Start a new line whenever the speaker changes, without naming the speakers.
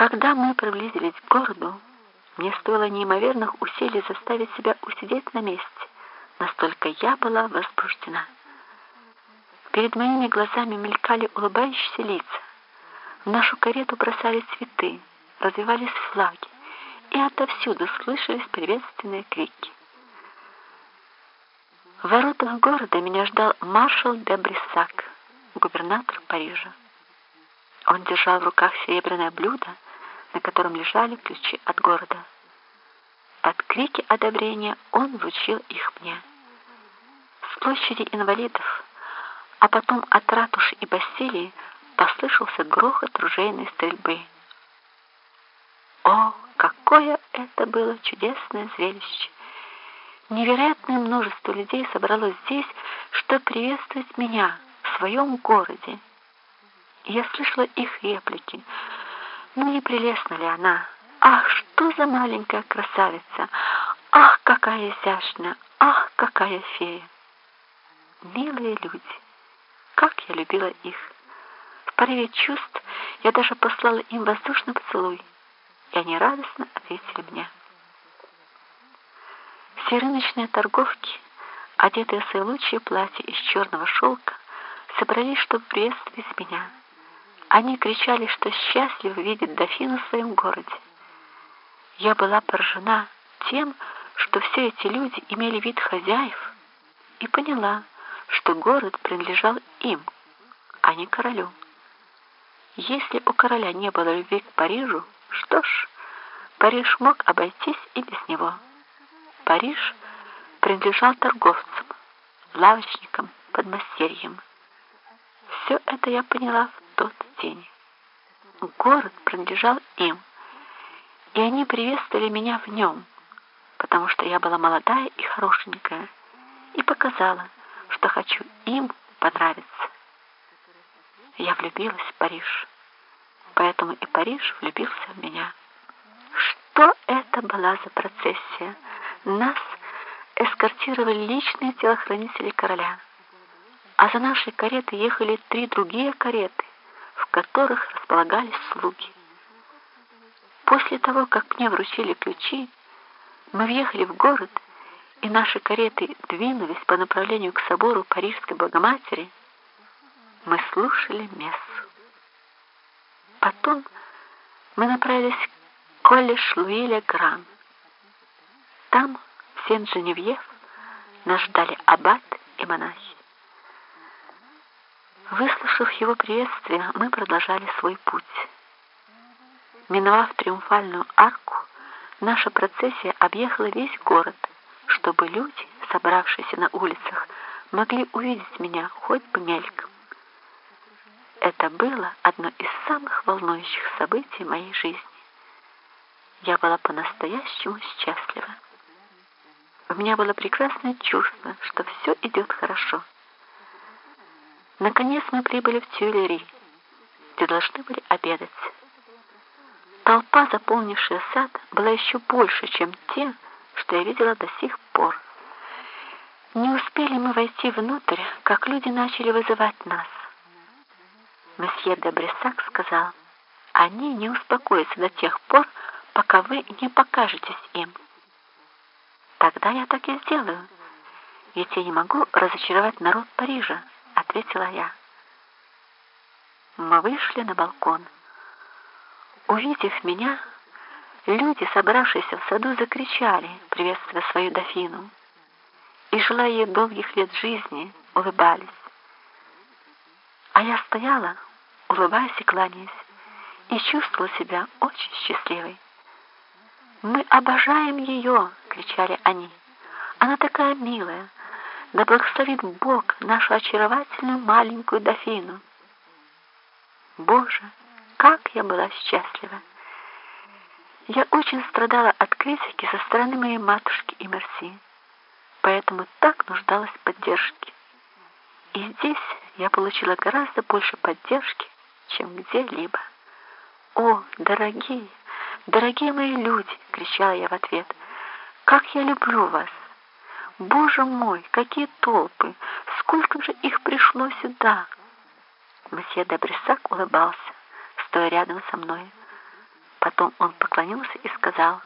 Когда мы приблизились к городу, мне стоило неимоверных усилий заставить себя усидеть на месте. Настолько я была возбуждена. Перед моими глазами мелькали улыбающиеся лица. В нашу карету бросали цветы, развивались флаги, и отовсюду слышались приветственные крики. В воротах города меня ждал маршал де Бриссак, губернатор Парижа. Он держал в руках серебряное блюдо, на котором лежали ключи от города. Под крики одобрения он вручил их мне. С площади инвалидов, а потом от ратуши и Бастилии послышался грохот ружейной стрельбы. О, какое это было чудесное зрелище! Невероятное множество людей собралось здесь, чтобы приветствовать меня в своем городе. Я слышала их реплики. Ну, не прелестна ли она? Ах, что за маленькая красавица! Ах, какая изящная! Ах, какая фея! Милые люди! Как я любила их! В порыве чувств я даже послала им воздушный поцелуй, и они радостно ответили мне. Все рыночные торговки, одетые в свои лучшие платья из черного шелка, собрались, чтобы приветствовать меня. Они кричали, что счастливы видеть дофину в своем городе. Я была поражена тем, что все эти люди имели вид хозяев, и поняла, что город принадлежал им, а не королю. Если у короля не было любви к Парижу, что ж, Париж мог обойтись и без него. Париж принадлежал торговцам, лавочникам, подмастерьям. Все это я поняла в день. Город принадлежал им, и они приветствовали меня в нем, потому что я была молодая и хорошенькая, и показала, что хочу им понравиться. Я влюбилась в Париж, поэтому и Париж влюбился в меня. Что это была за процессия? Нас эскортировали личные телохранители короля, а за нашей каретой ехали три другие кареты, в которых располагались слуги. После того, как мне вручили ключи, мы въехали в город, и наши кареты двинулись по направлению к собору Парижской Богоматери, мы слушали мессу. Потом мы направились к колледж Луиля Гран. Там, в Сен-Женевьев, нас ждали аббат и монахи. Выслушав его приветствие, мы продолжали свой путь. Миновав триумфальную арку, наша процессия объехала весь город, чтобы люди, собравшиеся на улицах, могли увидеть меня хоть бы мельком. Это было одно из самых волнующих событий моей жизни. Я была по-настоящему счастлива. У меня было прекрасное чувство, что все идет хорошо. Наконец мы прибыли в Тюильри, где должны были обедать. Толпа, заполнившая сад, была еще больше, чем те, что я видела до сих пор. Не успели мы войти внутрь, как люди начали вызывать нас. Месье де Бресак сказал, они не успокоятся до тех пор, пока вы не покажетесь им. Тогда я так и сделаю, ведь я не могу разочаровать народ Парижа, ответила я. Мы вышли на балкон. Увидев меня, люди, собравшиеся в саду, закричали, приветствуя свою дофину, и, желая ей долгих лет жизни, улыбались. А я стояла, улыбаясь и кланяясь, и чувствовала себя очень счастливой. «Мы обожаем ее!» — кричали они. «Она такая милая! Да благословит Бог нашу очаровательную маленькую дофину!» Боже! как я была счастлива! Я очень страдала от критики со стороны моей матушки и Мерси, поэтому так нуждалась в поддержке. И здесь я получила гораздо больше поддержки, чем где-либо. «О, дорогие, дорогие мои люди!» — кричала я в ответ. «Как я люблю вас! Боже мой, какие толпы! Сколько же их пришло сюда!» Месье де Брисак улыбался стоя рядом со мной. Потом он поклонился и сказал,